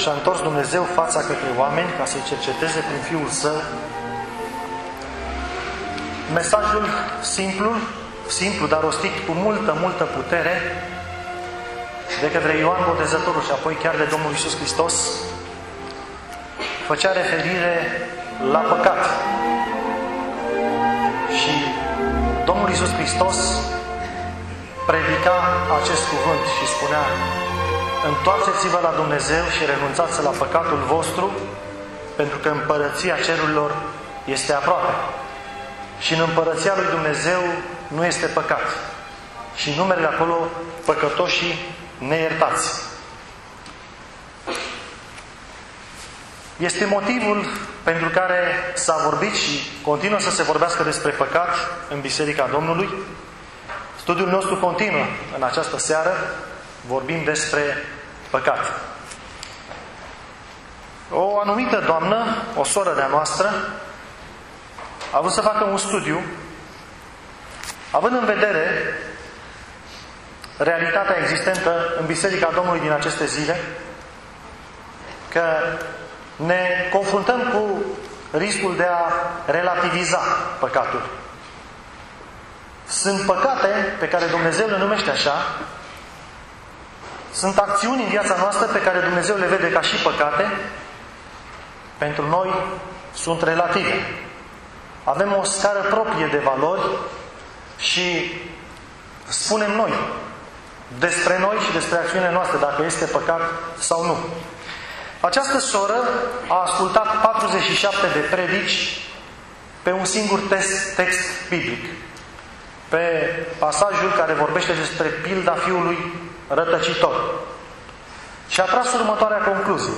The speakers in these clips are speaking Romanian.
și-a întors Dumnezeu fața către oameni ca să-i cerceteze prin Fiul Său. Mesajul simplu, simplu, dar rostit cu multă, multă putere de către Ioan Botezătorul și apoi chiar de Domnul Isus Hristos, făcea referire la păcat. Și Domnul Isus Hristos predica acest cuvânt și spunea Întoarceți-vă la Dumnezeu și renunțați la păcatul vostru, pentru că împărăția cerurilor este aproape. Și în împărăția lui Dumnezeu nu este păcat. Și numele acolo păcătoșii neiertați. Este motivul pentru care s-a vorbit și continuă să se vorbească despre păcat în Biserica Domnului. Studiul nostru continuă în această seară. Vorbim despre păcat. O anumită doamnă, o soră de-a noastră, a vrut să facă un studiu având în vedere realitatea existentă în Biserica Domnului din aceste zile, că ne confruntăm cu riscul de a relativiza păcatul. Sunt păcate pe care Dumnezeu le numește așa, sunt acțiuni în viața noastră pe care Dumnezeu le vede ca și păcate, pentru noi sunt relative. Avem o scară proprie de valori și spunem noi despre noi și despre acțiunile noastre, dacă este păcat sau nu. Această soră a ascultat 47 de predici pe un singur text, text biblic. Pe pasajul care vorbește despre pilda fiului rătăcitor. Și a tras următoarea concluzie.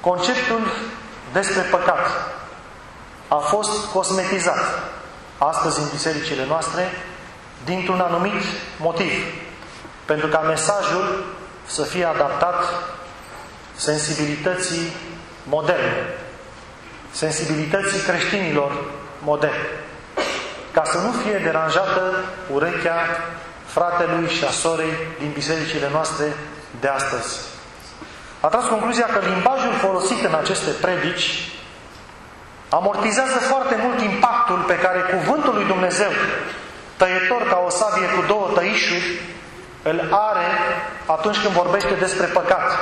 Conceptul despre păcat a fost cosmetizat astăzi în bisericile noastre dintr-un anumit motiv. Pentru ca mesajul să fie adaptat sensibilității moderne, sensibilității creștinilor moderni, ca să nu fie deranjată urechea fratelui și a sorei din bisericile noastre de astăzi. A tras concluzia că limbajul folosit în aceste predici amortizează foarte mult impactul pe care cuvântul lui Dumnezeu, tăietor ca o sabie cu două tăișuri, îl are atunci când vorbește despre păcat.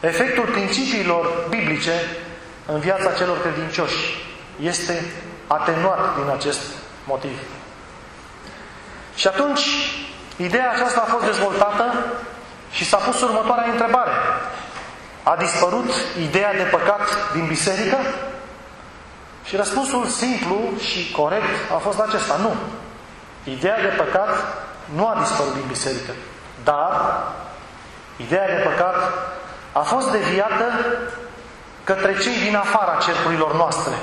Efectul principiilor biblice în viața celor credincioși este atenuat din acest motiv. Și atunci, ideea aceasta a fost dezvoltată și s-a pus următoarea întrebare. A dispărut ideea de păcat din biserică? Și răspunsul simplu și corect a fost acesta. Nu. Ideea de păcat nu a dispărut din biserică. Dar ideea de păcat a fost deviată către cei din afara cercurilor noastre,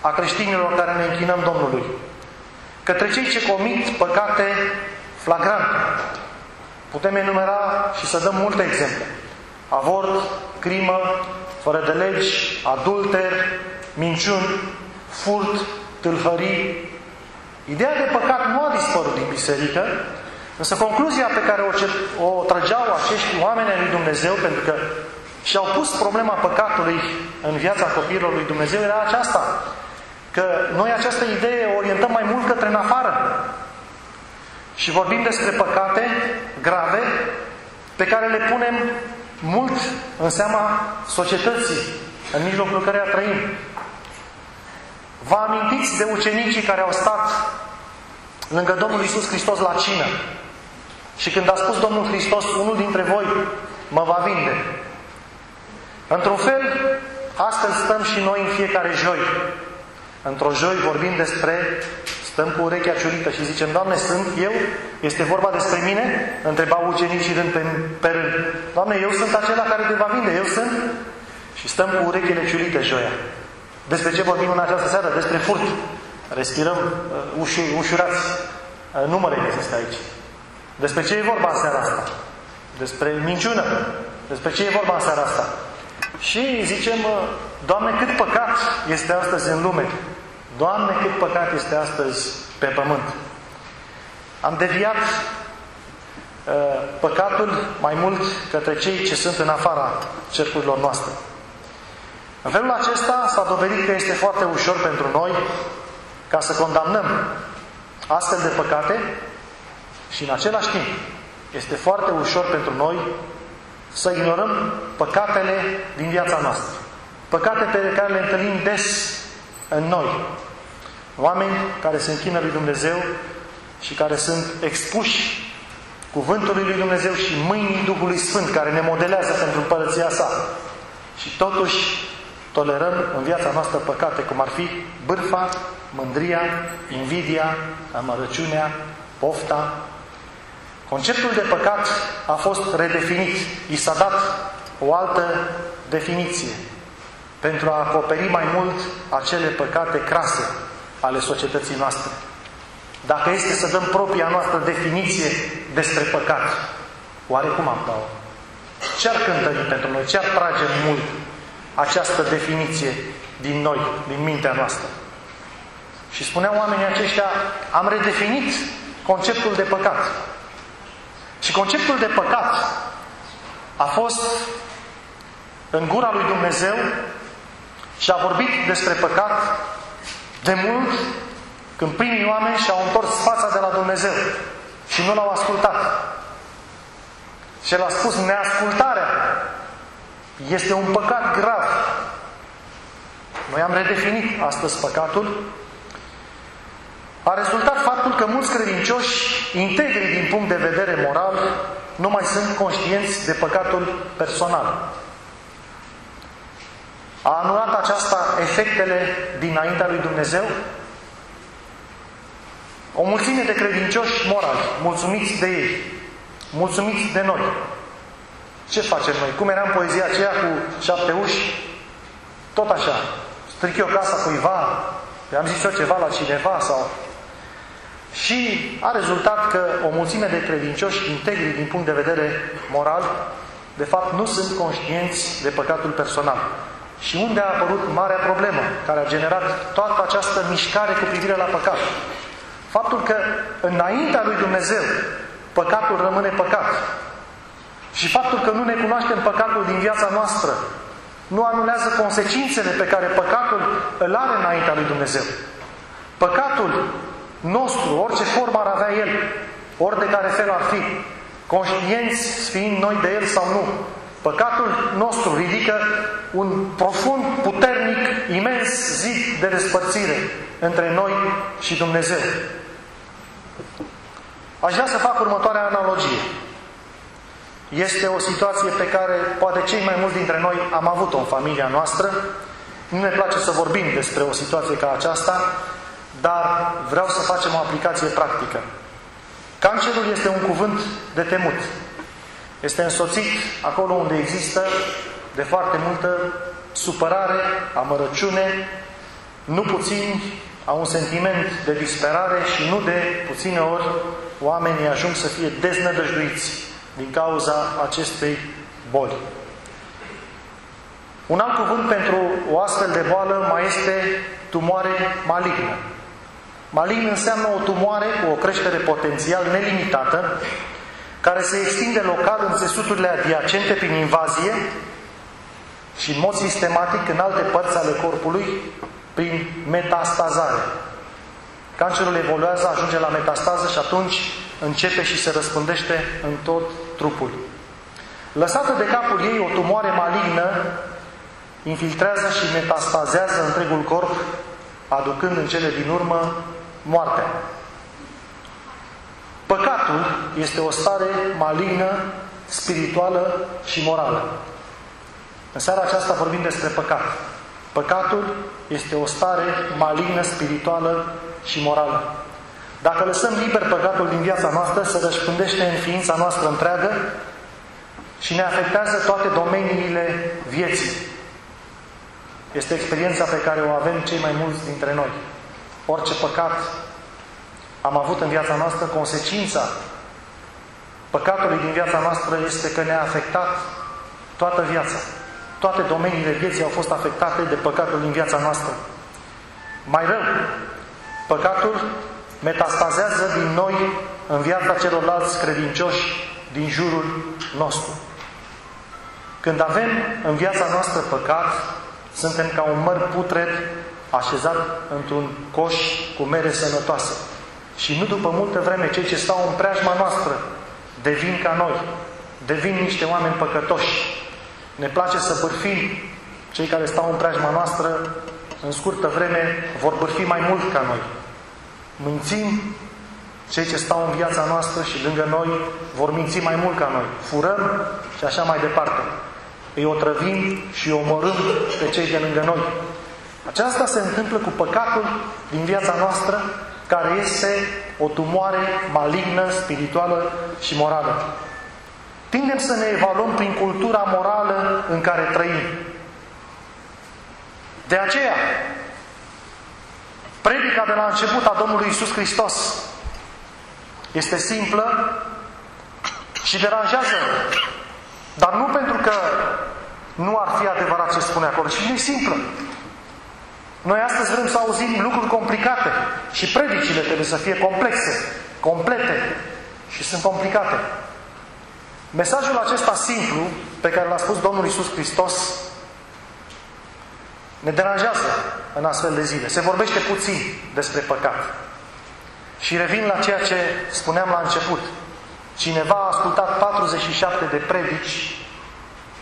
a creștinilor care ne închinăm Domnului, către cei ce comit păcate flagrante. Putem enumera și să dăm multe exemple. Avort, crimă, fără de legi, adulter, minciuni, furt, tâlhării. Ideea de păcat nu a dispărut din biserică, însă concluzia pe care o, o trăgeau acești oameni ai lui Dumnezeu, pentru că și-au pus problema păcatului în viața copiilor lui Dumnezeu, era aceasta, că noi această idee o orientăm mai mult către în afară. Și vorbim despre păcate grave pe care le punem mult în seama societății în mijlocul căreia trăim. Vă amintiți de ucenicii care au stat lângă Domnul Isus Hristos la cină și când a spus Domnul Hristos, unul dintre voi mă va vinde. Într-un fel, astăzi stăm și noi în fiecare joi. Într-o joi vorbim despre, stăm cu urechea ciurită și zicem, Doamne, sunt eu? Este vorba despre mine? Întrebau ucenicii rând pe, pe rând. Doamne, eu sunt acela care te va vinde, eu sunt? Și stăm cu urechile ciurite joia. Despre ce vorbim în această seară? Despre furt. Respirăm uh, ușur, ușurați. Uh, nu mă regăsesc aici. Despre ce e vorba în seara asta? Despre minciună. Despre ce e vorba în seara asta? Și zicem, uh, Doamne, cât păcat este astăzi în lume. Doamne, cât păcat este astăzi pe pământ. Am deviat păcatul mai mult către cei ce sunt în afara cercurilor noastre. În felul acesta s-a dovedit că este foarte ușor pentru noi ca să condamnăm astfel de păcate și în același timp este foarte ușor pentru noi să ignorăm păcatele din viața noastră. Păcate pe care le întâlnim des în noi. Oameni care se închină lui Dumnezeu și care sunt expuși cuvântului lui Dumnezeu și mâinii Duhului Sfânt care ne modelează pentru împărăția sa. Și totuși tolerăm în viața noastră păcate cum ar fi bârfa, mândria, invidia, amărăciunea, pofta. Conceptul de păcat a fost redefinit. I s-a dat o altă definiție pentru a acoperi mai mult acele păcate crase ale societății noastre. Dacă este să dăm propria noastră definiție despre păcat, oare cum am dau? Ce ar cântări pentru noi? Ce ar trage mult această definiție din noi, din mintea noastră? Și spuneau oamenii aceștia, am redefinit conceptul de păcat. Și conceptul de păcat a fost în gura lui Dumnezeu și a vorbit despre păcat de mult când primii oameni și-au întors fața de la Dumnezeu și nu l-au ascultat. Și el a spus, neascultarea este un păcat grav. Noi am redefinit astăzi păcatul. A rezultat faptul că mulți credincioși, integri din punct de vedere moral, nu mai sunt conștienți de păcatul personal. A anulat aceasta efectele dinaintea lui Dumnezeu? O mulțime de credincioși morali, mulțumiți de ei, mulțumiți de noi. Ce facem noi? Cum era în poezia aceea cu șapte uși? Tot așa. Stric eu casa cuiva, am zis eu ceva la cineva sau... Și a rezultat că o mulțime de credincioși integri din punct de vedere moral, de fapt nu sunt conștienți de păcatul personal. Și unde a apărut marea problemă care a generat toată această mișcare cu privire la păcat? Faptul că înaintea lui Dumnezeu păcatul rămâne păcat. Și faptul că nu ne cunoaștem păcatul din viața noastră nu anulează consecințele pe care păcatul îl are înaintea lui Dumnezeu. Păcatul nostru, orice formă ar avea el, ori de care fel ar fi, conștienți fiind noi de el sau nu, Păcatul nostru ridică un profund, puternic, imens zid de despărțire între noi și Dumnezeu. Aș vrea să fac următoarea analogie. Este o situație pe care poate cei mai mulți dintre noi am avut-o în familia noastră. Nu ne place să vorbim despre o situație ca aceasta, dar vreau să facem o aplicație practică. Cancerul este un cuvânt de temut. Este însoțit acolo unde există de foarte multă supărare, amărăciune, nu puțin au un sentiment de disperare și nu de puține ori oamenii ajung să fie deznădăjduiți din cauza acestei boli. Un alt cuvânt pentru o astfel de boală mai este tumoare malignă. Malign înseamnă o tumoare cu o creștere potențial nelimitată, care se extinde local în țesuturile adiacente prin invazie și în mod sistematic în alte părți ale corpului prin metastazare. Cancerul evoluează, ajunge la metastază și atunci începe și se răspândește în tot trupul. Lăsată de capul ei o tumoare malignă, infiltrează și metastazează întregul corp, aducând în cele din urmă moartea. Păcatul este o stare malignă, spirituală și morală. În seara aceasta vorbim despre păcat. Păcatul este o stare malignă, spirituală și morală. Dacă lăsăm liber păcatul din viața noastră, se răspândește în ființa noastră întreagă și ne afectează toate domeniile vieții. Este experiența pe care o avem cei mai mulți dintre noi. Orice păcat am avut în viața noastră, consecința păcatului din viața noastră este că ne-a afectat toată viața. Toate domeniile vieții au fost afectate de păcatul din viața noastră. Mai rău, păcatul metastazează din noi în viața celorlalți credincioși din jurul nostru. Când avem în viața noastră păcat, suntem ca un măr putred așezat într-un coș cu mere sănătoase. Și nu după multă vreme, cei ce stau în preajma noastră devin ca noi, devin niște oameni păcătoși. Ne place să bârfim cei care stau în preajma noastră, în scurtă vreme vor bârfi mai mult ca noi. Mințim cei ce stau în viața noastră și lângă noi vor minți mai mult ca noi. Furăm și așa mai departe. Îi otrăvim și îi omorâm pe cei de lângă noi. Aceasta se întâmplă cu păcatul din viața noastră, care este o tumoare malignă, spirituală și morală. Tindem să ne evaluăm prin cultura morală în care trăim. De aceea, predica de la început a Domnului Isus Hristos este simplă și deranjează. Dar nu pentru că nu ar fi adevărat ce spune acolo, ci e simplă. Noi astăzi vrem să auzim lucruri complicate și predicile trebuie să fie complexe, complete și sunt complicate. Mesajul acesta simplu pe care l-a spus Domnul Isus Hristos ne deranjează în astfel de zile. Se vorbește puțin despre păcat. Și revin la ceea ce spuneam la început. Cineva a ascultat 47 de predici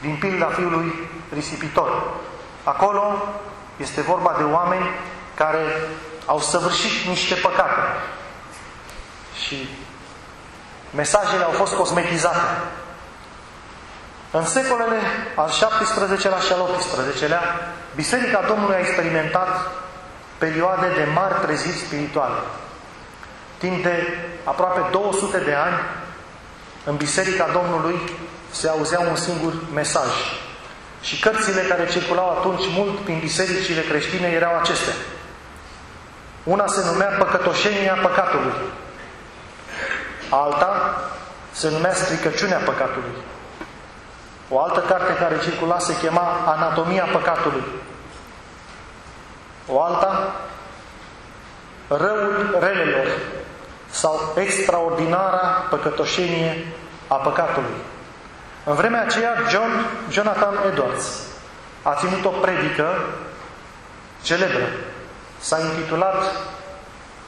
din pilda fiului risipitor. Acolo este vorba de oameni care au săvârșit niște păcate. Și mesajele au fost cosmetizate. În secolele al XVII-lea și al XVIII-lea, Biserica Domnului a experimentat perioade de mari treziri spirituale. Timp de aproape 200 de ani, în Biserica Domnului se auzea un singur mesaj. Și cărțile care circulau atunci mult prin bisericile creștine erau acestea. Una se numea Păcătoșenia păcatului. Alta se numea Stricăciunea păcatului. O altă carte care circula se chema Anatomia păcatului. O alta, Răul relelor sau Extraordinara păcătoșenie a păcatului. În vremea aceea, John, Jonathan Edwards a ținut o predică celebră. S-a intitulat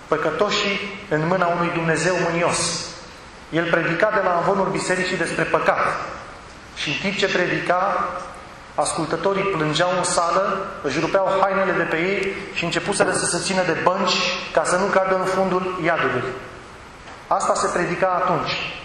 Păcătoșii în mâna unui Dumnezeu mânios. El predica de la învonul bisericii despre păcat. Și în timp ce predica, ascultătorii plângeau în sală, își rupeau hainele de pe ei și începuseră să se țină de bănci ca să nu cadă în fundul iadului. Asta se predica atunci.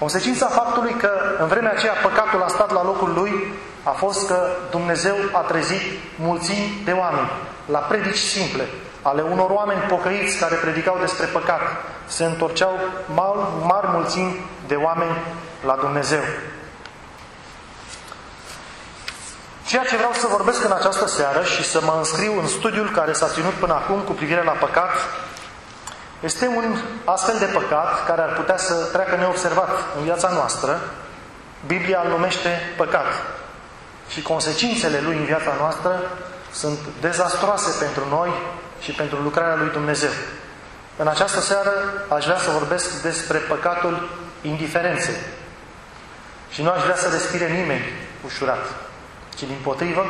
Consecința faptului că în vremea aceea păcatul a stat la locul lui a fost că Dumnezeu a trezit mulțimi de oameni la predici simple ale unor oameni pocăiți care predicau despre păcat. Se întorceau mari, mari mulțimi de oameni la Dumnezeu. Ceea ce vreau să vorbesc în această seară și să mă înscriu în studiul care s-a ținut până acum cu privire la păcat este un astfel de păcat care ar putea să treacă neobservat în viața noastră. Biblia îl numește păcat. Și consecințele lui în viața noastră sunt dezastroase pentru noi și pentru lucrarea lui Dumnezeu. În această seară aș vrea să vorbesc despre păcatul indiferenței. Și nu aș vrea să respire nimeni ușurat, ci din potrivă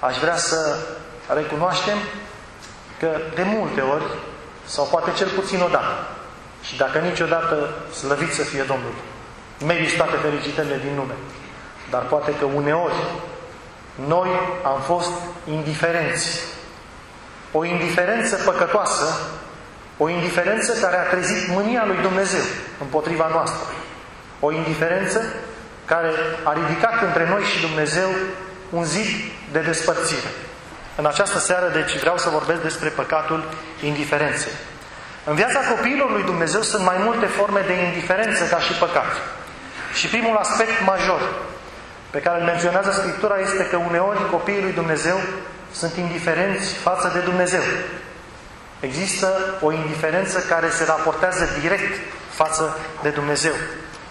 aș vrea să recunoaștem că de multe ori sau poate cel puțin o dată. Și dacă niciodată, slăvit să fie Domnul. Meriți toate fericitările din lume. Dar poate că uneori noi am fost indiferenți. O indiferență păcătoasă, o indiferență care a trezit mânia lui Dumnezeu împotriva noastră. O indiferență care a ridicat între noi și Dumnezeu un zid de despărțire. În această seară, deci, vreau să vorbesc despre păcatul indiferenței. În viața copiilor lui Dumnezeu sunt mai multe forme de indiferență ca și păcat. Și primul aspect major pe care îl menționează Scriptura este că uneori copiii lui Dumnezeu sunt indiferenți față de Dumnezeu. Există o indiferență care se raportează direct față de Dumnezeu.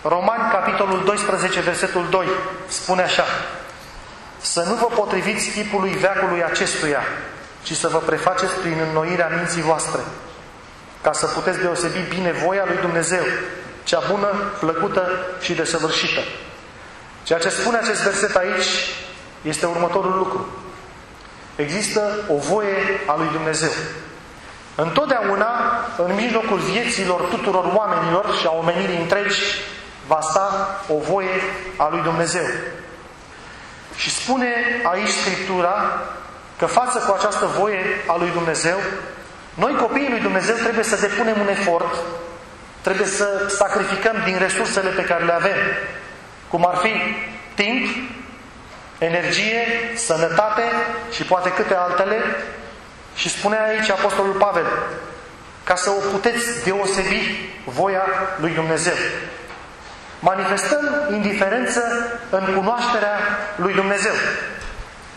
Romani, capitolul 12, versetul 2, spune așa să nu vă potriviți tipului veacului acestuia, ci să vă prefaceți prin înnoirea minții voastre, ca să puteți deosebi bine voia lui Dumnezeu, cea bună, plăcută și desăvârșită. Ceea ce spune acest verset aici este următorul lucru. Există o voie a lui Dumnezeu. Întotdeauna, în mijlocul vieților tuturor oamenilor și a omenirii întregi, va sta o voie a lui Dumnezeu. Și spune aici Scriptura că față cu această voie a lui Dumnezeu, noi copiii lui Dumnezeu trebuie să depunem un efort, trebuie să sacrificăm din resursele pe care le avem, cum ar fi timp, energie, sănătate și poate câte altele. Și spune aici Apostolul Pavel, ca să o puteți deosebi voia lui Dumnezeu. Manifestăm indiferență în cunoașterea lui Dumnezeu.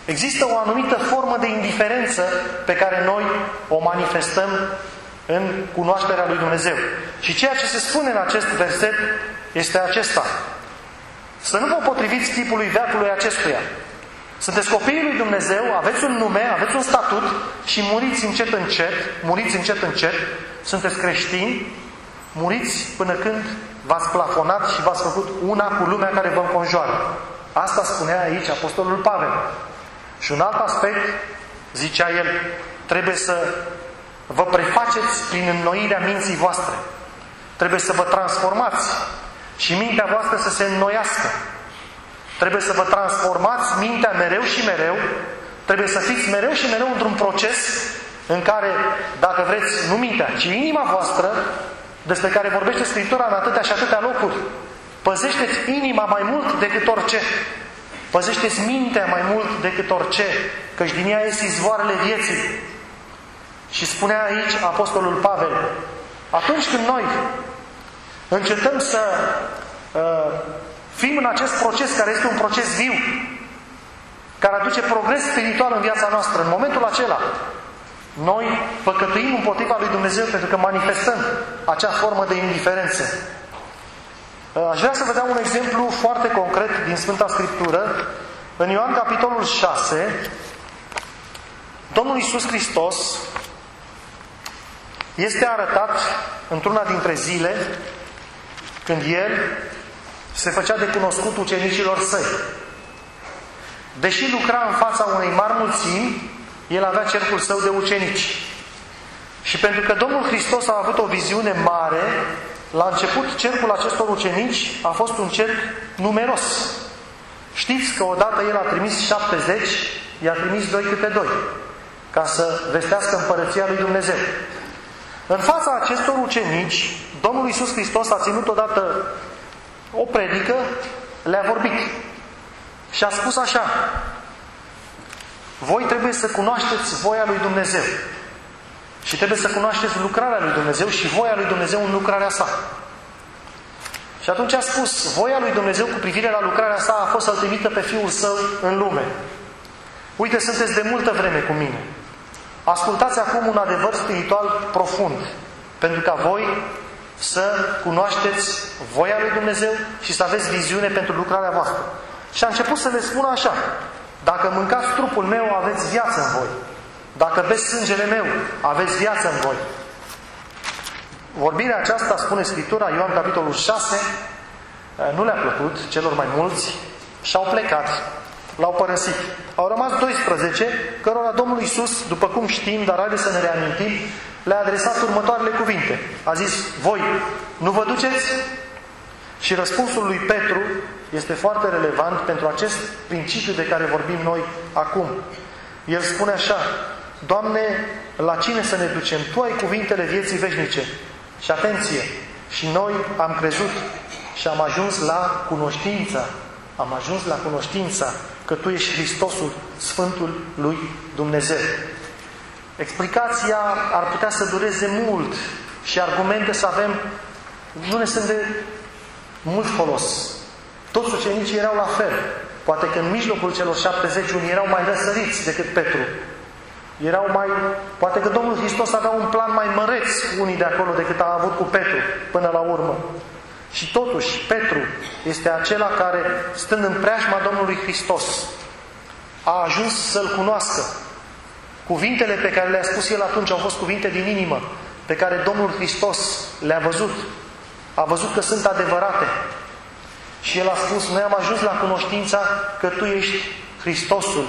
Există o anumită formă de indiferență pe care noi o manifestăm în cunoașterea lui Dumnezeu. Și ceea ce se spune în acest verset este acesta. Să nu vă potriviți chipului veacului acestuia. Sunteți copiii lui Dumnezeu, aveți un nume, aveți un statut și muriți încet încet, muriți încet încet, sunteți creștini, muriți până când v-ați plafonat și v-ați făcut una cu lumea care vă înconjoară. Asta spunea aici Apostolul Pavel. Și un alt aspect, zicea el, trebuie să vă prefaceți prin înnoirea minții voastre. Trebuie să vă transformați și mintea voastră să se înnoiască. Trebuie să vă transformați mintea mereu și mereu. Trebuie să fiți mereu și mereu într-un proces în care, dacă vreți, nu mintea, ci inima voastră, despre care vorbește Scriptura în atâtea și atâtea locuri, păzește-ți inima mai mult decât orice. Păzește-ți mintea mai mult decât orice, căci din ea ies izvoarele vieții. Și spunea aici Apostolul Pavel, atunci când noi încetăm să uh, fim în acest proces care este un proces viu, care aduce progres spiritual în viața noastră, în momentul acela, noi păcătuim împotriva lui Dumnezeu pentru că manifestăm acea formă de indiferență. Uh, aș vrea să vă dau un exemplu foarte concret din Sfânta Scriptură. În Ioan capitolul 6, Domnul Iisus Hristos este arătat într-una dintre zile când El se făcea de cunoscut ucenicilor săi. Deși lucra în fața unei mari mulțimi, El avea cercul său de ucenici. Și pentru că Domnul Hristos a avut o viziune mare, la început, cercul acestor ucenici a fost un cerc numeros. Știți că odată el a trimis 70, i-a trimis doi câte doi, ca să vestească împărăția lui Dumnezeu. În fața acestor ucenici, Domnul Iisus Hristos a ținut odată o predică, le-a vorbit și a spus așa, voi trebuie să cunoașteți voia lui Dumnezeu. Și trebuie să cunoașteți lucrarea lui Dumnezeu și voia lui Dumnezeu în lucrarea sa. Și atunci a spus, voia lui Dumnezeu cu privire la lucrarea sa a fost să-L trimită pe Fiul Său în lume. Uite, sunteți de multă vreme cu mine. Ascultați acum un adevăr spiritual profund, pentru ca voi să cunoașteți voia lui Dumnezeu și să aveți viziune pentru lucrarea voastră. Și a început să le spună așa, dacă mâncați trupul meu, aveți viață în voi. Dacă beți sângele meu, aveți viață în voi. Vorbirea aceasta, spune Scriptura, Ioan capitolul 6, nu le-a plăcut celor mai mulți și au plecat, l-au părăsit. Au rămas 12, cărora Domnul Iisus, după cum știm, dar haideți să ne reamintim, le-a adresat următoarele cuvinte. A zis, voi nu vă duceți? Și răspunsul lui Petru este foarte relevant pentru acest principiu de care vorbim noi acum. El spune așa, Doamne, la cine să ne ducem? Tu ai cuvintele vieții veșnice. Și atenție, și noi am crezut și am ajuns la cunoștința, am ajuns la cunoștința că Tu ești Hristosul, Sfântul lui Dumnezeu. Explicația ar putea să dureze mult și argumente să avem nu ne sunt de mult folos. Toți ucenicii erau la fel. Poate că în mijlocul celor 70 unii erau mai răsăriți decât Petru. Erau mai... Poate că Domnul Hristos avea un plan mai măreț unii de acolo decât a avut cu Petru până la urmă. Și totuși, Petru este acela care, stând în preajma Domnului Hristos, a ajuns să-L cunoască. Cuvintele pe care le-a spus el atunci au fost cuvinte din inimă, pe care Domnul Hristos le-a văzut. a văzut că sunt adevărate. Și el a spus, noi am ajuns la cunoștința că tu ești Hristosul.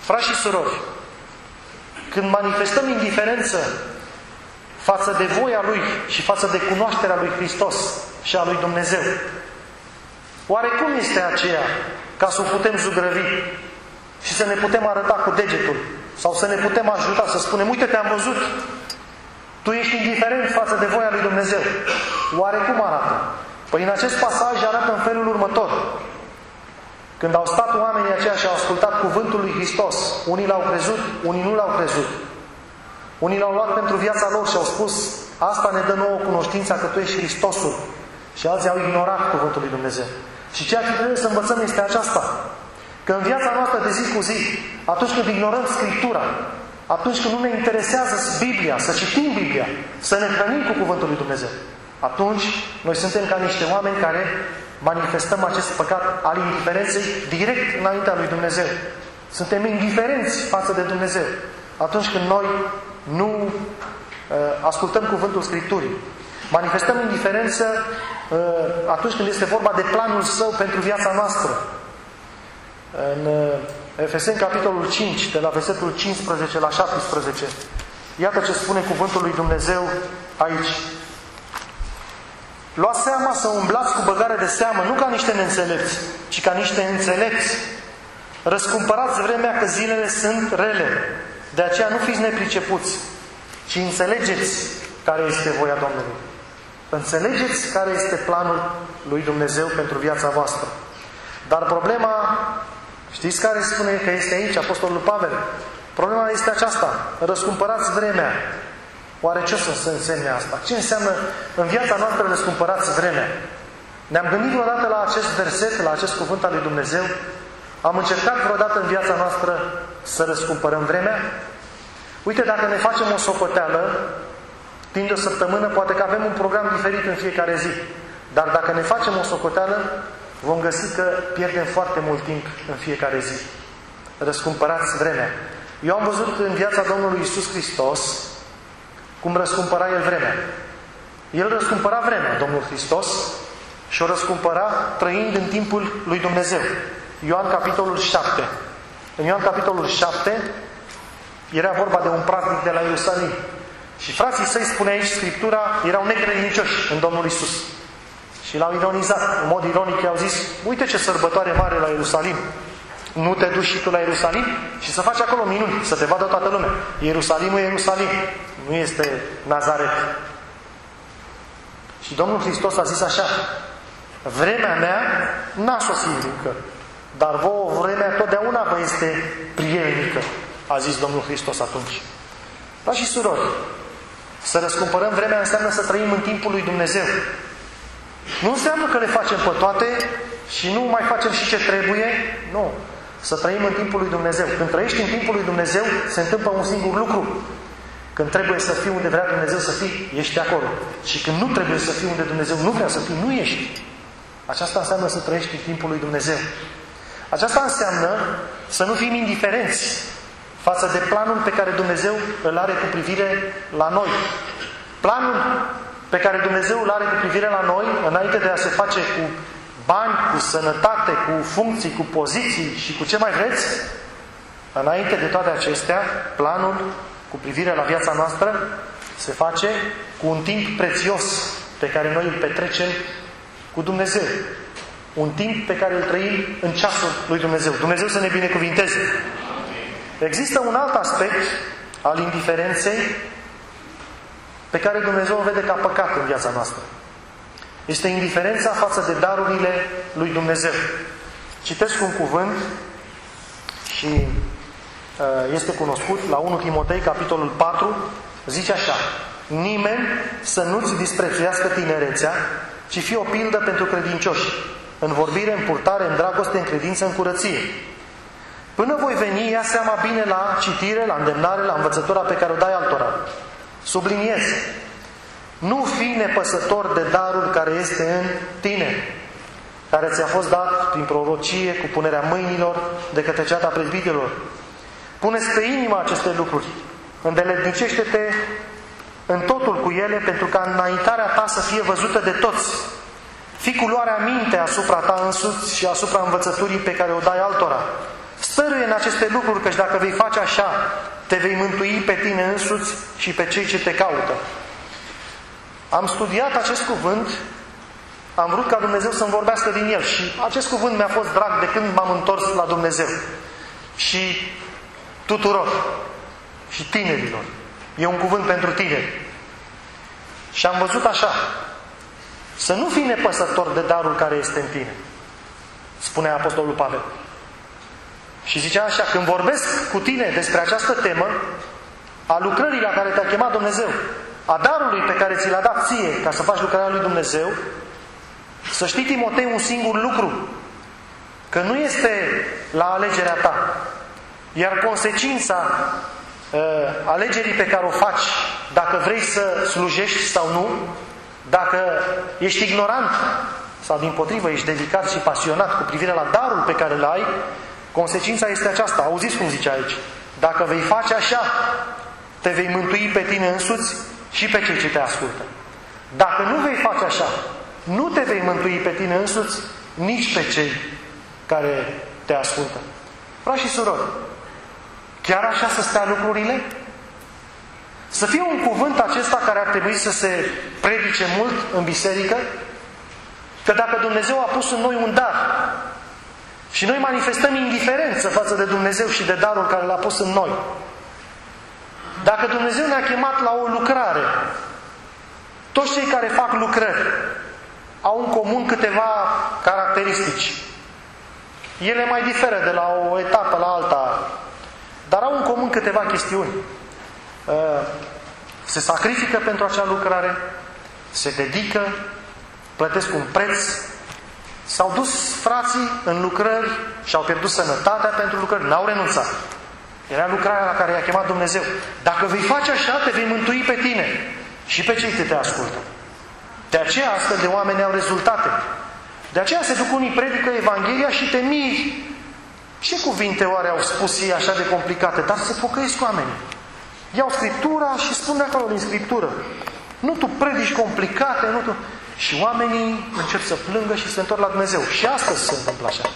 Frați și surori, când manifestăm indiferență față de voia Lui și față de cunoașterea Lui Hristos și a Lui Dumnezeu, oare cum este aceea ca să o putem zugrăvi și să ne putem arăta cu degetul sau să ne putem ajuta să spunem, uite te-am văzut, tu ești indiferent față de voia lui Dumnezeu. Oare cum arată? Păi în acest pasaj arată în felul următor. Când au stat oamenii aceia și au ascultat cuvântul lui Hristos, unii l-au crezut, unii nu l-au crezut. Unii l-au luat pentru viața lor și au spus, asta ne dă nouă cunoștința că Tu ești Hristosul. Și alții au ignorat cuvântul lui Dumnezeu. Și ceea ce trebuie să învățăm este aceasta. Că în viața noastră de zi cu zi, atunci când ignorăm Scriptura, atunci când nu ne interesează Biblia, să citim Biblia, să ne hrănim cu Cuvântul lui Dumnezeu, atunci noi suntem ca niște oameni care manifestăm acest păcat al indiferenței direct înaintea lui Dumnezeu. Suntem indiferenți față de Dumnezeu. Atunci când noi nu uh, ascultăm cuvântul Scripturii. Manifestăm indiferență uh, atunci când este vorba de planul Său pentru viața noastră. În uh, Efeseni, capitolul 5, de la versetul 15 la 17, iată ce spune cuvântul lui Dumnezeu aici. Luați seama să umblați cu băgare de seamă, nu ca niște neînțelepți, ci ca niște înțelepți. Răscumpărați vremea că zilele sunt rele. De aceea nu fiți nepricepuți, ci înțelegeți care este voia Domnului. Înțelegeți care este planul lui Dumnezeu pentru viața voastră. Dar problema, știți care spune că este aici, Apostolul Pavel? Problema este aceasta. Răscumpărați vremea. Oare ce o să însemne asta? Ce înseamnă în viața noastră răscumpărați vremea? Ne-am gândit vreodată la acest verset, la acest cuvânt al lui Dumnezeu? Am încercat vreodată în viața noastră să răscumpărăm vremea? Uite, dacă ne facem o socoteală, timp de o săptămână, poate că avem un program diferit în fiecare zi. Dar dacă ne facem o socoteală, vom găsi că pierdem foarte mult timp în fiecare zi. Răscumpărați vremea. Eu am văzut în viața Domnului Isus Hristos cum răscumpăra El vremea. El răscumpăra vremea, Domnul Hristos, și o răscumpăra trăind în timpul lui Dumnezeu. Ioan capitolul 7. În Ioan capitolul 7 era vorba de un praznic de la Ierusalim. Și frații săi, spune aici Scriptura, erau necredincioși în Domnul Isus. Și l-au ironizat. În mod ironic i-au zis, uite ce sărbătoare mare la Ierusalim. Nu te duci și tu la Ierusalim și să faci acolo minuni, să te vadă toată lumea. Ierusalimul e Ierusalim, nu este Nazaret. Și Domnul Hristos a zis așa, vremea mea n-a sosit încă, dar vouă vremea totdeauna vă este prielnică, a zis Domnul Hristos atunci. Da și surori, să răscumpărăm vremea înseamnă să trăim în timpul lui Dumnezeu. Nu înseamnă că le facem pe toate și nu mai facem și ce trebuie. Nu. Să trăim în timpul lui Dumnezeu. Când trăiești în timpul lui Dumnezeu, se întâmplă un singur lucru. Când trebuie să fii unde vrea Dumnezeu să fii, ești acolo. Și când nu trebuie să fii unde Dumnezeu nu vrea să fii, nu ești. Aceasta înseamnă să trăiești în timpul lui Dumnezeu. Aceasta înseamnă să nu fim indiferenți față de planul pe care Dumnezeu îl are cu privire la noi. Planul pe care Dumnezeu îl are cu privire la noi, înainte de a se face cu bani, cu sănătate, cu funcții, cu poziții și cu ce mai vreți, înainte de toate acestea, planul cu privire la viața noastră se face cu un timp prețios pe care noi îl petrecem cu Dumnezeu. Un timp pe care îl trăim în ceasul lui Dumnezeu. Dumnezeu să ne binecuvinteze. Există un alt aspect al indiferenței pe care Dumnezeu o vede ca păcat în viața noastră. Este indiferența față de darurile lui Dumnezeu. Citesc un cuvânt și uh, este cunoscut la 1 Timotei, capitolul 4, zice așa, Nimeni să nu-ți disprețuiască tinerețea, ci fi o pildă pentru credincioși, în vorbire, în purtare, în dragoste, în credință, în curăție. Până voi veni, ia seama bine la citire, la îndemnare, la învățătura pe care o dai altora. Subliniez. Nu fi nepăsător de darul care este în tine, care ți-a fost dat prin prorocie, cu punerea mâinilor, de către ceata prezbitelor. Pune-ți pe inima aceste lucruri. Îndeletnicește-te în totul cu ele, pentru ca înaintarea ta să fie văzută de toți. Fii cu luarea minte asupra ta însuți și asupra învățăturii pe care o dai altora. Stăruie în aceste lucruri, căci dacă vei face așa, te vei mântui pe tine însuți și pe cei ce te caută. Am studiat acest cuvânt, am vrut ca Dumnezeu să-mi vorbească din el și acest cuvânt mi-a fost drag de când m-am întors la Dumnezeu. Și tuturor, și tinerilor. E un cuvânt pentru tineri. Și am văzut așa, să nu fii nepăsător de darul care este în tine, spunea Apostolul Pavel. Și zicea așa, când vorbesc cu tine despre această temă, a lucrării la care te-a chemat Dumnezeu, a darului pe care ți l-a dat ție ca să faci lucrarea lui Dumnezeu, să știi, Timotei, un singur lucru, că nu este la alegerea ta, iar consecința uh, alegerii pe care o faci, dacă vrei să slujești sau nu, dacă ești ignorant sau din potrivă ești dedicat și pasionat cu privire la darul pe care îl ai, consecința este aceasta. Auziți cum zice aici? Dacă vei face așa, te vei mântui pe tine însuți și pe cei ce te ascultă. Dacă nu vei face așa, nu te vei mântui pe tine însuți, nici pe cei care te ascultă. Frați și surori, chiar așa să stea lucrurile? Să fie un cuvânt acesta care ar trebui să se predice mult în biserică? Că dacă Dumnezeu a pus în noi un dar și noi manifestăm indiferență față de Dumnezeu și de darul care l-a pus în noi, dacă Dumnezeu ne-a chemat la o lucrare, toți cei care fac lucrări au în comun câteva caracteristici. Ele mai diferă de la o etapă la alta, dar au în comun câteva chestiuni. Uh, se sacrifică pentru acea lucrare, se dedică, plătesc un preț, s-au dus frații în lucrări și au pierdut sănătatea pentru lucrări, n-au renunțat. Era lucrarea la care i-a chemat Dumnezeu. Dacă vei face așa, te vei mântui pe tine și pe cei ce te ascultă. De aceea astfel de oameni au rezultate. De aceea se duc unii predică Evanghelia și te miri. Ce cuvinte oare au spus ei așa de complicate? Dar se pocăiesc oamenii. Iau Scriptura și spun de acolo din Scriptură. Nu tu predici complicate, nu tu... Și oamenii încep să plângă și se întorc la Dumnezeu. Și astăzi se întâmplă așa.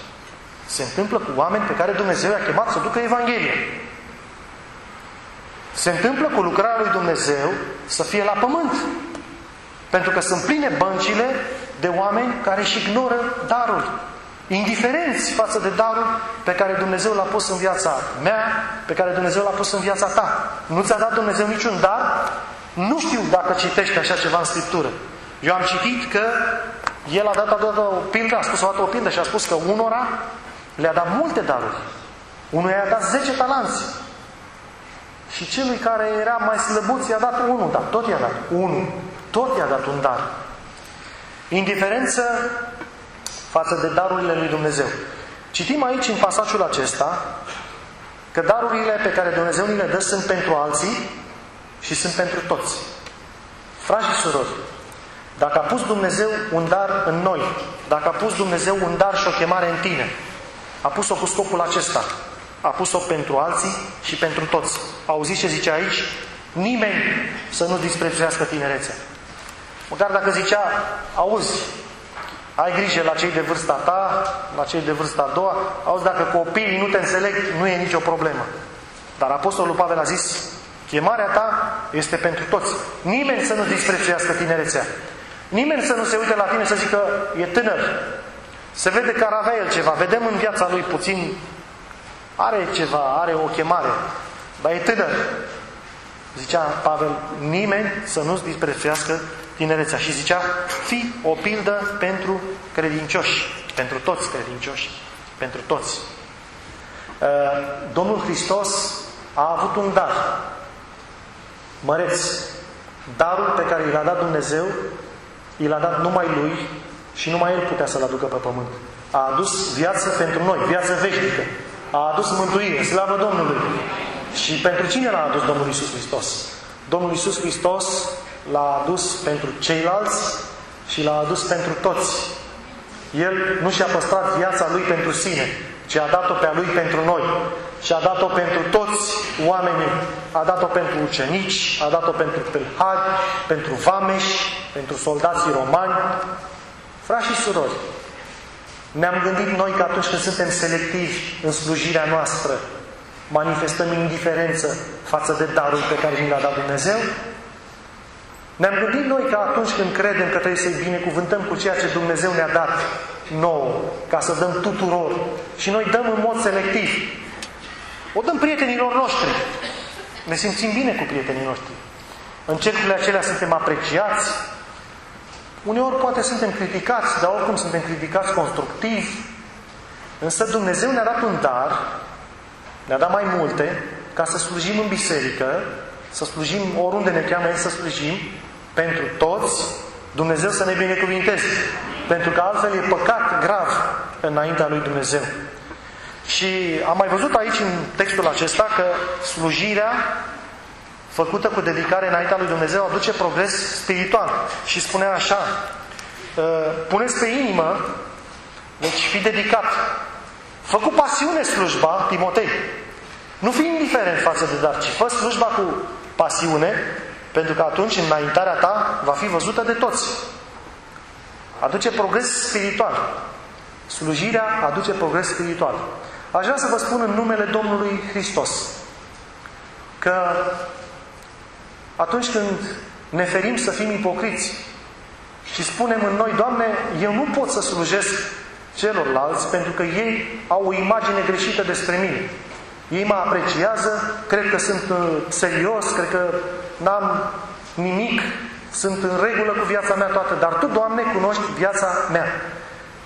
Se întâmplă cu oameni pe care Dumnezeu i-a chemat să ducă Evanghelia. Se întâmplă cu lucrarea lui Dumnezeu să fie la pământ. Pentru că sunt pline băncile de oameni care își ignoră darul. Indiferenți față de darul pe care Dumnezeu l-a pus în viața mea, pe care Dumnezeu l-a pus în viața ta. Nu ți-a dat Dumnezeu niciun dar? Nu știu dacă citești așa ceva în Scriptură. Eu am citit că el a dat, a dat o pildă, a spus o dată o pildă și a spus că unora le-a dat multe daruri. Unul i-a dat 10 talanți. Și celui care era mai slăbuț i-a dat unul, dar tot i-a dat unul. Tot i-a dat un dar. Indiferență față de darurile lui Dumnezeu. Citim aici în pasajul acesta că darurile pe care Dumnezeu ni le dă sunt pentru alții și sunt pentru toți. Frați și surori, dacă a pus Dumnezeu un dar în noi, dacă a pus Dumnezeu un dar și o chemare în tine, a pus-o cu scopul acesta. A pus-o pentru alții și pentru toți. Auziți ce zice aici? Nimeni să nu disprețuiască tinerețea. Măcar dacă zicea, auzi, ai grijă la cei de vârsta ta, la cei de vârsta a doua, auzi, dacă copiii nu te înțeleg, nu e nicio problemă. Dar Apostolul Pavel a zis, chemarea ta este pentru toți. Nimeni să nu disprețuiască tinerețea. Nimeni să nu se uite la tine să zică, e tânăr, se vede că ar avea el ceva. Vedem în viața lui puțin, are ceva, are o chemare, dar e tânăr. Zicea Pavel, nimeni să nu-ți disprețuiască tinerețea. Și zicea, fi o pildă pentru credincioși, pentru toți credincioși, pentru toți. Uh, Domnul Hristos a avut un dar, măreț. Darul pe care l-a dat Dumnezeu, i l-a dat numai Lui și numai El putea să-L aducă pe pământ. A adus viață pentru noi, viață veșnică. A adus mântuire, slavă Domnului. Și pentru cine l-a adus Domnul Isus Hristos? Domnul Isus Hristos l-a adus pentru ceilalți și l-a adus pentru toți. El nu și-a păstrat viața Lui pentru sine, ci a dat-o pe a Lui pentru noi. și a dat-o pentru toți oamenii, a dat-o pentru ucenici, a dat-o pentru pelhari, pentru vameși, pentru soldații romani. Frați și surori, ne-am gândit noi că atunci când suntem selectivi în slujirea noastră, manifestăm indiferență față de darul pe care ni l-a dat Dumnezeu? Ne-am gândit noi că atunci când credem că trebuie să-i binecuvântăm cu ceea ce Dumnezeu ne-a dat nouă, ca să dăm tuturor, și noi dăm în mod selectiv, o dăm prietenilor noștri. Ne simțim bine cu prietenii noștri. În cercurile acelea suntem apreciați. Uneori poate suntem criticați, dar oricum suntem criticați constructiv. Însă Dumnezeu ne-a dat un dar, ne-a dat mai multe, ca să slujim în biserică, să slujim oriunde ne cheamă El să slujim, pentru toți, Dumnezeu să ne binecuvinteze. Pentru că altfel e păcat grav înaintea lui Dumnezeu. Și am mai văzut aici în textul acesta că slujirea făcută cu dedicare înaintea lui Dumnezeu aduce progres spiritual. Și spune așa, ă, puneți pe inimă, deci fi dedicat, fă cu pasiune slujba, Timotei. Nu fi indiferent față de dar, ci fă slujba cu pasiune, pentru că atunci înaintarea ta va fi văzută de toți. Aduce progres spiritual. Slujirea aduce progres spiritual. Aș vrea să vă spun în numele Domnului Hristos că atunci când ne ferim să fim ipocriți și spunem în noi, Doamne, eu nu pot să slujesc celorlalți pentru că ei au o imagine greșită despre mine. Ei mă apreciază, cred că sunt uh, serios, cred că n-am nimic, sunt în regulă cu viața mea toată, dar Tu, Doamne, cunoști viața mea.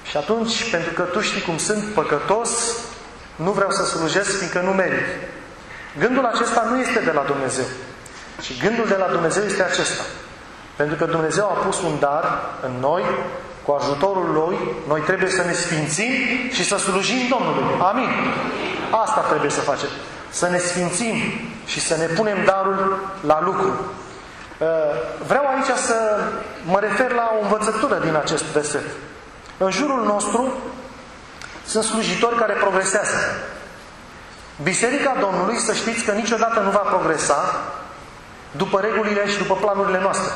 Și atunci, pentru că Tu știi cum sunt păcătos, nu vreau să slujesc, fiindcă nu merit. Gândul acesta nu este de la Dumnezeu. Și gândul de la Dumnezeu este acesta. Pentru că Dumnezeu a pus un dar în noi, cu ajutorul Lui, noi trebuie să ne sfințim și să slujim Domnului. Amin. Asta trebuie să facem. Să ne sfințim și să ne punem darul la lucru. Uh, vreau aici să mă refer la o învățătură din acest verset. În jurul nostru sunt slujitori care progresează. Biserica Domnului, să știți că niciodată nu va progresa după regulile și după planurile noastre.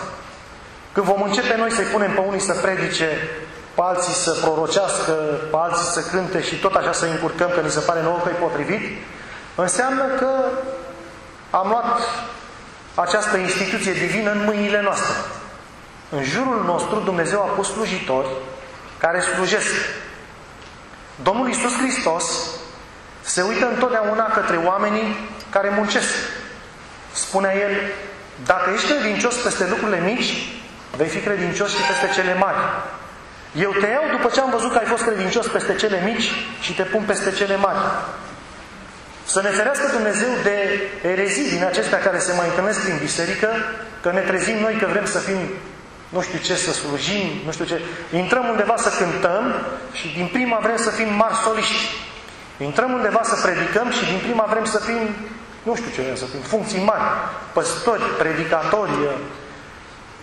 Când vom începe noi să-i punem pe unii să predice, pe alții să prorocească, pe alții să cânte și tot așa să încurcăm că ni se pare nouă că e potrivit, înseamnă că am luat această instituție divină în mâinile noastre. În jurul nostru Dumnezeu a pus slujitori care slujesc Domnul Iisus Hristos se uită întotdeauna către oamenii care muncesc. Spunea El, dacă ești credincios peste lucrurile mici, vei fi credincios și peste cele mari. Eu te iau după ce am văzut că ai fost credincios peste cele mici și te pun peste cele mari. Să ne ferească Dumnezeu de erezii din acestea care se mai întâlnesc prin biserică, că ne trezim noi că vrem să fim nu știu ce să slujim, nu știu ce. Intrăm undeva să cântăm și din prima vrem să fim mari soliști. Intrăm undeva să predicăm și din prima vrem să fim, nu știu ce vrem să fim, funcții mari, păstori, predicatori. Uh,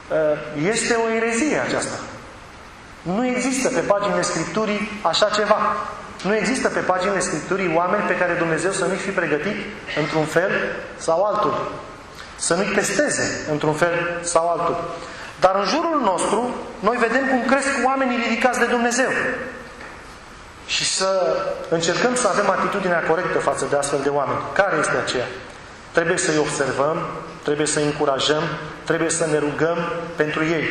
uh, este o erezie aceasta. Nu există pe paginile Scripturii așa ceva. Nu există pe paginile Scripturii oameni pe care Dumnezeu să nu-i fi pregătit într-un fel sau altul. Să nu-i testeze într-un fel sau altul. Dar în jurul nostru, noi vedem cum cresc oamenii ridicați de Dumnezeu. Și să încercăm să avem atitudinea corectă față de astfel de oameni. Care este aceea? Trebuie să-i observăm, trebuie să-i încurajăm, trebuie să ne rugăm pentru ei.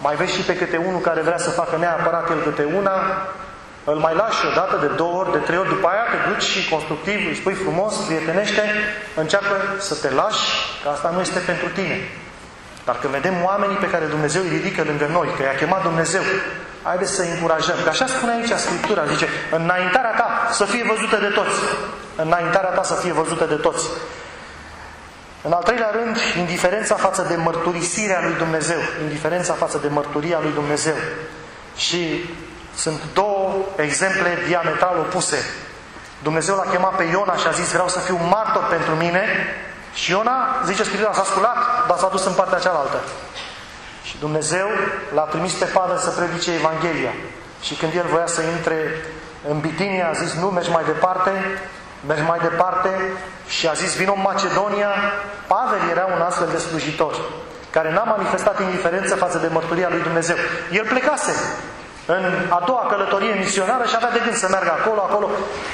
Mai vezi și pe câte unul care vrea să facă neapărat el câte una, îl mai lași o dată, de două ori, de trei ori, după aia te duci și constructiv îi spui frumos, prietenește, încearcă să te lași, că asta nu este pentru tine. Dar când vedem oamenii pe care Dumnezeu îi ridică lângă noi, că i-a chemat Dumnezeu, haideți să încurajăm. Că așa spune aici Scriptura, zice, înaintarea ta să fie văzută de toți. Înaintarea ta să fie văzută de toți. În al treilea rând, indiferența față de mărturisirea lui Dumnezeu. Indiferența față de mărturia lui Dumnezeu. Și sunt două exemple diametral opuse. Dumnezeu l-a chemat pe Iona și a zis, vreau să fiu martor pentru mine și Iona, zice Scriptura, s-a sculat, dar s-a dus în partea cealaltă. Și Dumnezeu l-a trimis pe Pavel să predice Evanghelia. Și când el voia să intre în Bitinia, a zis, nu, mergi mai departe, Merg mai departe și a zis, vino în Macedonia. Pavel era un astfel de slujitor care n-a manifestat indiferență față de mărturia lui Dumnezeu. El plecase în a doua călătorie misionară și avea de gând să meargă acolo, acolo.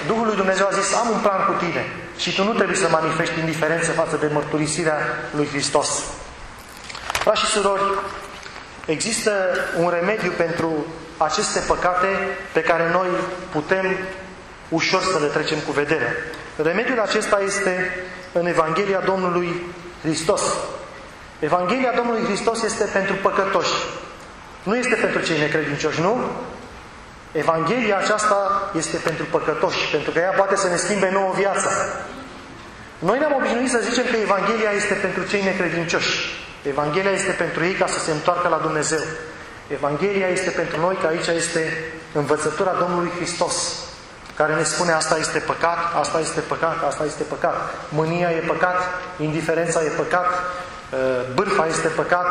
Duhul lui Dumnezeu a zis, am un plan cu tine și tu nu trebuie să manifesti indiferență față de mărturisirea lui Hristos. Frați și surori, există un remediu pentru aceste păcate pe care noi putem ușor să le trecem cu vedere. Remediul acesta este în Evanghelia Domnului Hristos. Evanghelia Domnului Hristos este pentru păcătoși. Nu este pentru cei necredincioși, nu? Evanghelia aceasta este pentru păcătoși, pentru că ea poate să ne schimbe nouă viața. Noi ne-am obișnuit să zicem că Evanghelia este pentru cei necredincioși. Evanghelia este pentru ei ca să se întoarcă la Dumnezeu. Evanghelia este pentru noi că aici este învățătura Domnului Hristos, care ne spune asta este păcat, asta este păcat, asta este păcat. Mânia e păcat, indiferența e păcat, ă, bârfa este păcat,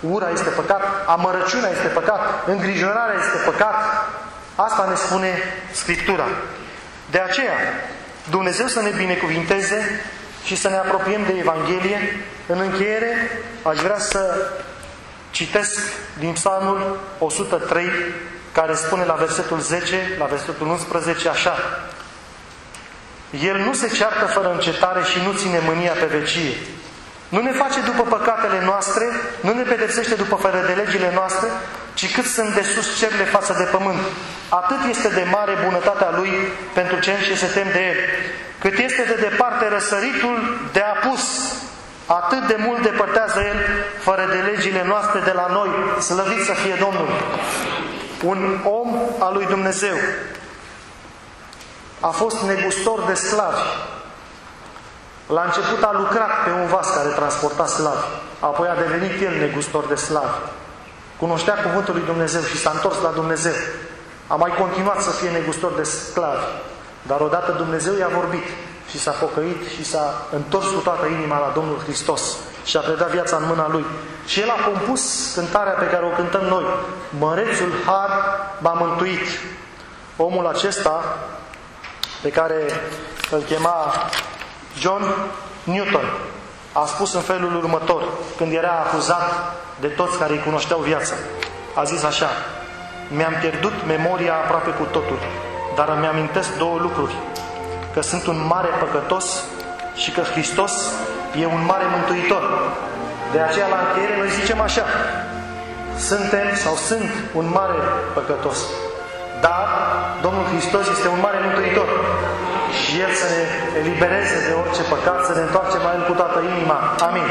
ura este păcat, amărăciunea este păcat, îngrijorarea este păcat. Asta ne spune Scriptura. De aceea, Dumnezeu să ne binecuvinteze și să ne apropiem de Evanghelie. În încheiere, aș vrea să citesc din Psalmul 103, care spune la versetul 10, la versetul 11, așa. El nu se ceartă fără încetare și nu ține mânia pe vecie. Nu ne face după păcatele noastre, nu ne pedepsește după fără de legile noastre, ci cât sunt de sus cerile față de pământ. Atât este de mare bunătatea Lui pentru cel ce se tem de El. Cât este de departe răsăritul de apus, atât de mult depărtează El fără de legile noastre de la noi. Slăvit să fie Domnul! Un om al lui Dumnezeu a fost negustor de slavi. La început a lucrat pe un vas care transporta slavi. Apoi a devenit el negustor de slavi. Cunoștea cuvântul lui Dumnezeu și s-a întors la Dumnezeu. A mai continuat să fie negustor de sclavi. Dar odată Dumnezeu i-a vorbit și s-a pocăit și s-a întors cu toată inima la Domnul Hristos și a predat viața în mâna Lui. Și El a compus cântarea pe care o cântăm noi. Mărețul Har m-a mântuit. Omul acesta, pe care îl chema John Newton, a spus în felul următor, când era acuzat de toți care îi cunoșteau viața. A zis așa, mi-am pierdut memoria aproape cu totul, dar îmi amintesc două lucruri. Că sunt un mare păcătos și că Hristos e un mare mântuitor. De aceea, la încheiere, noi zicem așa, suntem sau sunt un mare păcătos. Dar Domnul Hristos este un mare mântuitor. Și El să ne elibereze de orice păcat, să ne întoarcem mai El cu toată inima. Amin.